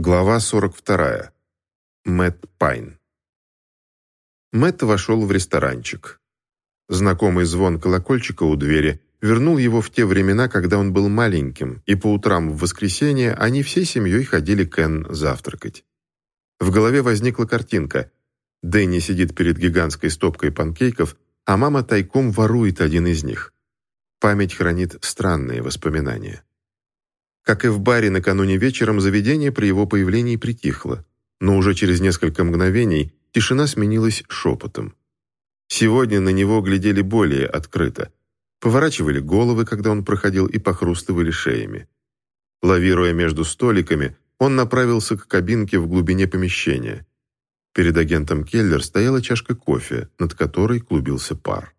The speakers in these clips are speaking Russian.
Глава 42. Мэтт Пайн. Мэтт вошел в ресторанчик. Знакомый звон колокольчика у двери вернул его в те времена, когда он был маленьким, и по утрам в воскресенье они всей семьей ходили к Энн завтракать. В голове возникла картинка. Дэнни сидит перед гигантской стопкой панкейков, а мама тайком ворует один из них. Память хранит странные воспоминания. Как и в баре накануне вечером, заведение при его появлении притихло, но уже через несколько мгновений тишина сменилась шепотом. Сегодня на него глядели более открыто. Поворачивали головы, когда он проходил, и похрустывали шеями. Лавируя между столиками, он направился к кабинке в глубине помещения. Перед агентом Келлер стояла чашка кофе, над которой клубился пар.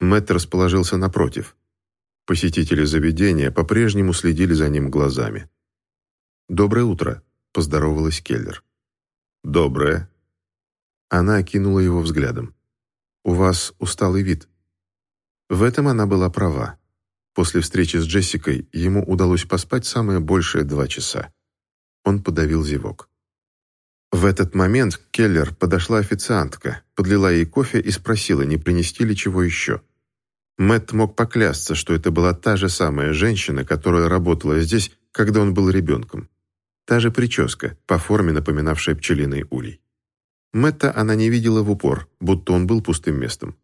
Мэтт расположился напротив. Посетители заведения по-прежнему следили за ним глазами. «Доброе утро», — поздоровалась Келлер. «Доброе». Она окинула его взглядом. «У вас усталый вид». В этом она была права. После встречи с Джессикой ему удалось поспать самое большее два часа. Он подавил зевок. В этот момент к Келлер подошла официантка, подлила ей кофе и спросила, не принести ли чего еще. Мэтт мог поклясться, что это была та же самая женщина, которая работала здесь, когда он был ребенком. Та же прическа, по форме напоминавшая пчелиный улей. Мэтта она не видела в упор, будто он был пустым местом.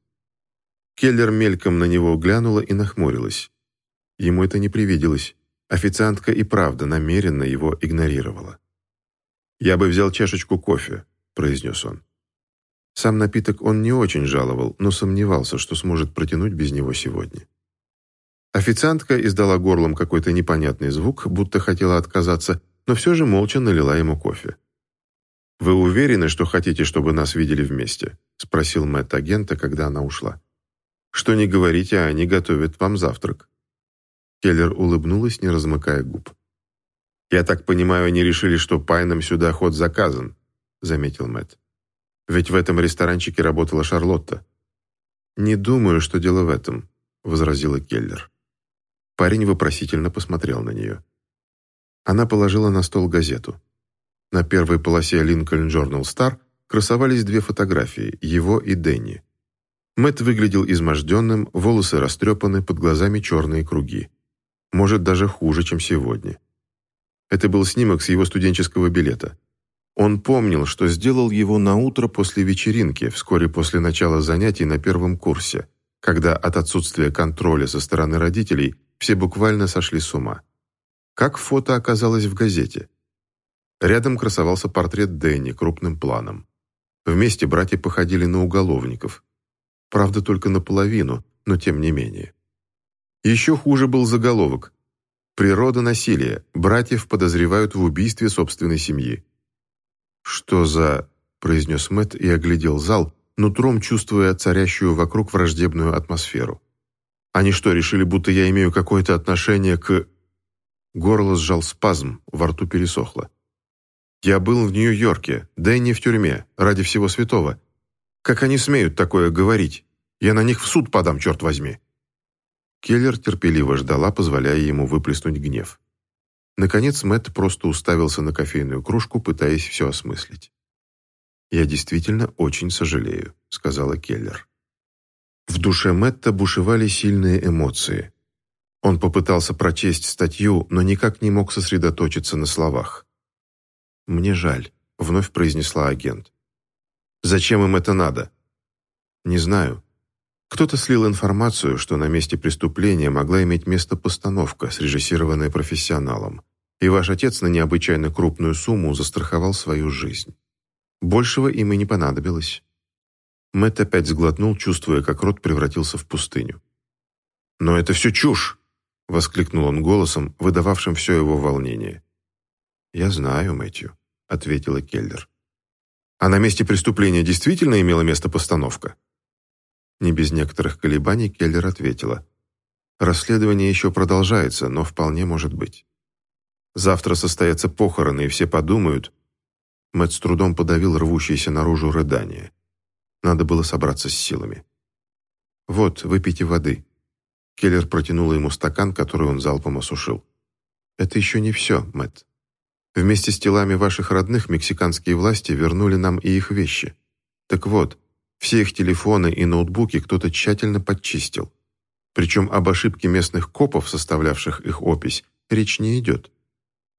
Келлер мельком на него глянула и нахмурилась. Ему это не привиделось. Официантка и правда намеренно его игнорировала. «Я бы взял чашечку кофе», — произнес он. Сам напиток он не очень жаловал, но сомневался, что сможет протянуть без него сегодня. Официантка издала горлом какой-то непонятный звук, будто хотела отказаться, но все же молча налила ему кофе. «Вы уверены, что хотите, чтобы нас видели вместе?» — спросил Мэтт агента, когда она ушла. «Что не говорите, а они готовят вам завтрак». Келлер улыбнулась, не размыкая губ. «Я так понимаю, они решили, что Пайнам сюда ход заказан», — заметил Мэтт. Ведь в этом ресторанчике работала Шарлотта. «Не думаю, что дело в этом», — возразила Келлер. Парень вопросительно посмотрел на нее. Она положила на стол газету. На первой полосе Lincoln Journal Star красовались две фотографии, его и Дэнни. Мэтт выглядел изможденным, волосы растрепаны, под глазами черные круги. Может, даже хуже, чем сегодня. Это был снимок с его студенческого билета. Он помнил, что сделал его на утро после вечеринки, вскоре после начала занятий на первом курсе, когда от отсутствия контроля со стороны родителей все буквально сошли с ума. Как фото оказалось в газете? Рядом красовался портрет Дэнни крупным планом. Вместе братья походили на уголовников. Правда, только наполовину, но тем не менее. Еще хуже был заголовок. «Природа насилия. Братьев подозревают в убийстве собственной семьи». «Что за...» – произнес Мэтт и оглядел зал, нутром чувствуя царящую вокруг враждебную атмосферу. «Они что, решили, будто я имею какое-то отношение к...» Горло сжал спазм, во рту пересохло. «Я был в Нью-Йорке, да и не в тюрьме, ради всего святого. Как они смеют такое говорить? Я на них в суд подам, черт возьми!» Келлер терпеливо ждала, позволяя ему выплеснуть гнев. Наконец Мэтт просто уставился на кофейную кружку, пытаясь все осмыслить. «Я действительно очень сожалею», — сказала Келлер. В душе Мэтта бушевали сильные эмоции. Он попытался прочесть статью, но никак не мог сосредоточиться на словах. «Мне жаль», — вновь произнесла агент. «Зачем им это надо?» «Не знаю. Кто-то слил информацию, что на месте преступления могла иметь место постановка, срежиссированная профессионалом и ваш отец на необычайно крупную сумму застраховал свою жизнь. Большего им и не понадобилось. Мэтт опять сглотнул, чувствуя, как рот превратился в пустыню. «Но это все чушь!» — воскликнул он голосом, выдававшим все его волнение. «Я знаю, Мэтью», — ответила Келлер. «А на месте преступления действительно имела место постановка?» Не без некоторых колебаний Келлер ответила. «Расследование еще продолжается, но вполне может быть». Завтра состоятся похороны, и все подумают...» Мэтт с трудом подавил рвущееся наружу рыдание. Надо было собраться с силами. «Вот, выпейте воды». Келлер протянула ему стакан, который он залпом осушил. «Это еще не все, Мэтт. Вместе с телами ваших родных мексиканские власти вернули нам и их вещи. Так вот, все их телефоны и ноутбуки кто-то тщательно подчистил. Причем об ошибке местных копов, составлявших их опись, речь не идет.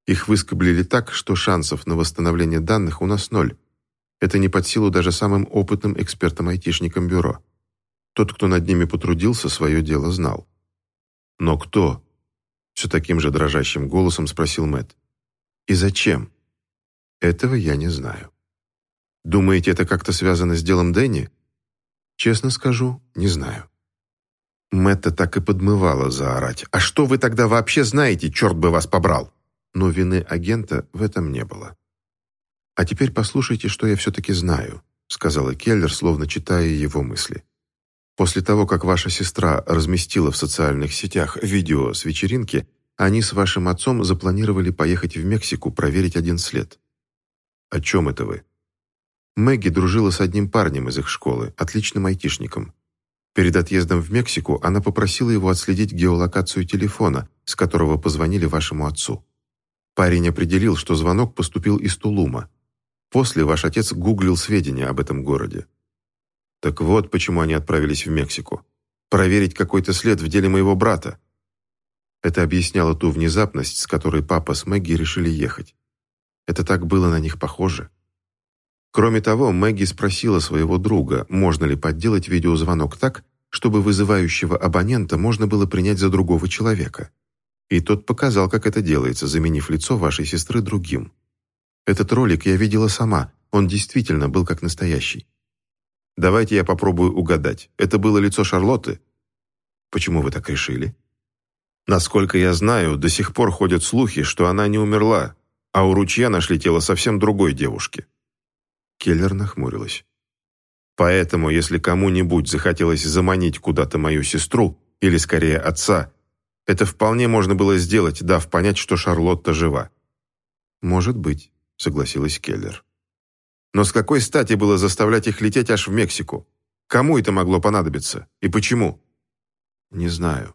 Их выскоблили так, что шансов на восстановление данных у нас ноль. Это не под силу даже самым опытным экспертам-айтишникам бюро. Тот, кто над ними потрудился, свое дело знал. «Но кто?» Все таким же дрожащим голосом спросил Мэтт. «И зачем?» «Этого я не знаю». «Думаете, это как-то связано с делом Дэнни?» «Честно скажу, не знаю». Мэтта так и подмывала заорать. «А что вы тогда вообще знаете, черт бы вас побрал?» Но вины агента в этом не было. «А теперь послушайте, что я все-таки знаю», сказала Келлер, словно читая его мысли. После того, как ваша сестра разместила в социальных сетях видео с вечеринки, они с вашим отцом запланировали поехать в Мексику проверить один след. О чем это вы? Мэгги дружила с одним парнем из их школы, отличным айтишником. Перед отъездом в Мексику она попросила его отследить геолокацию телефона, с которого позвонили вашему отцу. Парень определил, что звонок поступил из Тулума. После ваш отец гуглил сведения об этом городе. Так вот, почему они отправились в Мексику. Проверить какой-то след в деле моего брата. Это объясняло ту внезапность, с которой папа с Мэгги решили ехать. Это так было на них похоже. Кроме того, Мэгги спросила своего друга, можно ли подделать видеозвонок так, чтобы вызывающего абонента можно было принять за другого человека. И тот показал, как это делается, заменив лицо вашей сестры другим. Этот ролик я видела сама, он действительно был как настоящий. Давайте я попробую угадать. Это было лицо Шарлотты? Почему вы так решили? Насколько я знаю, до сих пор ходят слухи, что она не умерла, а у ручья нашли тело совсем другой девушки. Келлер нахмурилась. Поэтому, если кому-нибудь захотелось заманить куда-то мою сестру, или скорее отца, это вполне можно было сделать, дав понять, что Шарлотта жива. «Может быть», — согласилась Келлер. Но с какой стати было заставлять их лететь аж в Мексику? Кому это могло понадобиться? И почему? Не знаю.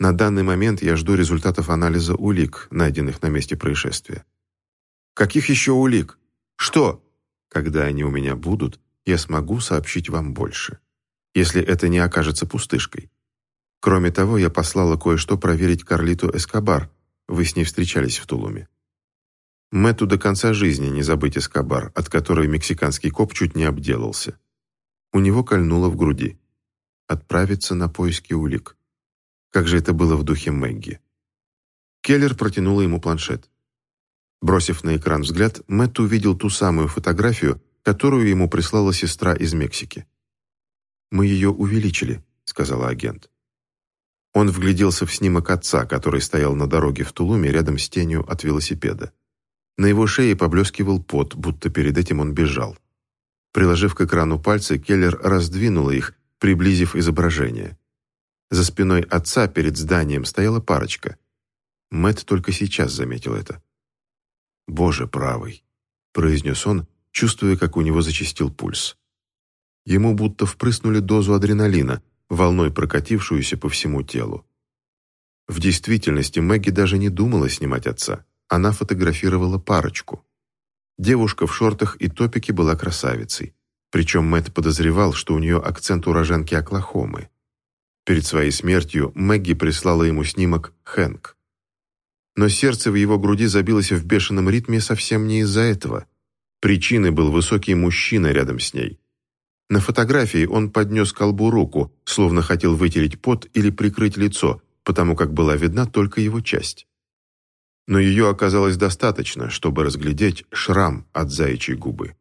На данный момент я жду результатов анализа улик, найденных на месте происшествия. Каких еще улик? Что? Когда они у меня будут, я смогу сообщить вам больше. Если это не окажется пустышкой. Кроме того, я послала кое-что проверить Карлиту Эскобар. Вы с ней встречались в Тулуме. Мэтту до конца жизни не забыть Эскобар, от которой мексиканский коп чуть не обделался. У него кольнуло в груди. Отправиться на поиски улик. Как же это было в духе Мэгги. Келлер протянула ему планшет. Бросив на экран взгляд, Мэтт увидел ту самую фотографию, которую ему прислала сестра из Мексики. «Мы ее увеличили», — сказала агент. Он вгляделся в снимок отца, который стоял на дороге в Тулуме рядом с тенью от велосипеда. На его шее поблескивал пот, будто перед этим он бежал. Приложив к экрану пальцы, Келлер раздвинула их, приблизив изображение. За спиной отца перед зданием стояла парочка. Мэт только сейчас заметил это. «Боже правый», — произнес он, чувствуя, как у него зачастил пульс. Ему будто впрыснули дозу адреналина, волной прокатившуюся по всему телу. В действительности Мэгги даже не думала снимать отца она фотографировала парочку. Девушка в шортах и топике была красавицей. Причем Мэтт подозревал, что у нее акцент уроженки Оклахомы. Перед своей смертью Мэгги прислала ему снимок «Хэнк». Но сердце в его груди забилось в бешеном ритме совсем не из-за этого. Причиной был высокий мужчина рядом с ней. На фотографии он поднес колбу руку, словно хотел вытереть пот или прикрыть лицо, потому как была видна только его часть но ее оказалось достаточно, чтобы разглядеть шрам от заячьей губы.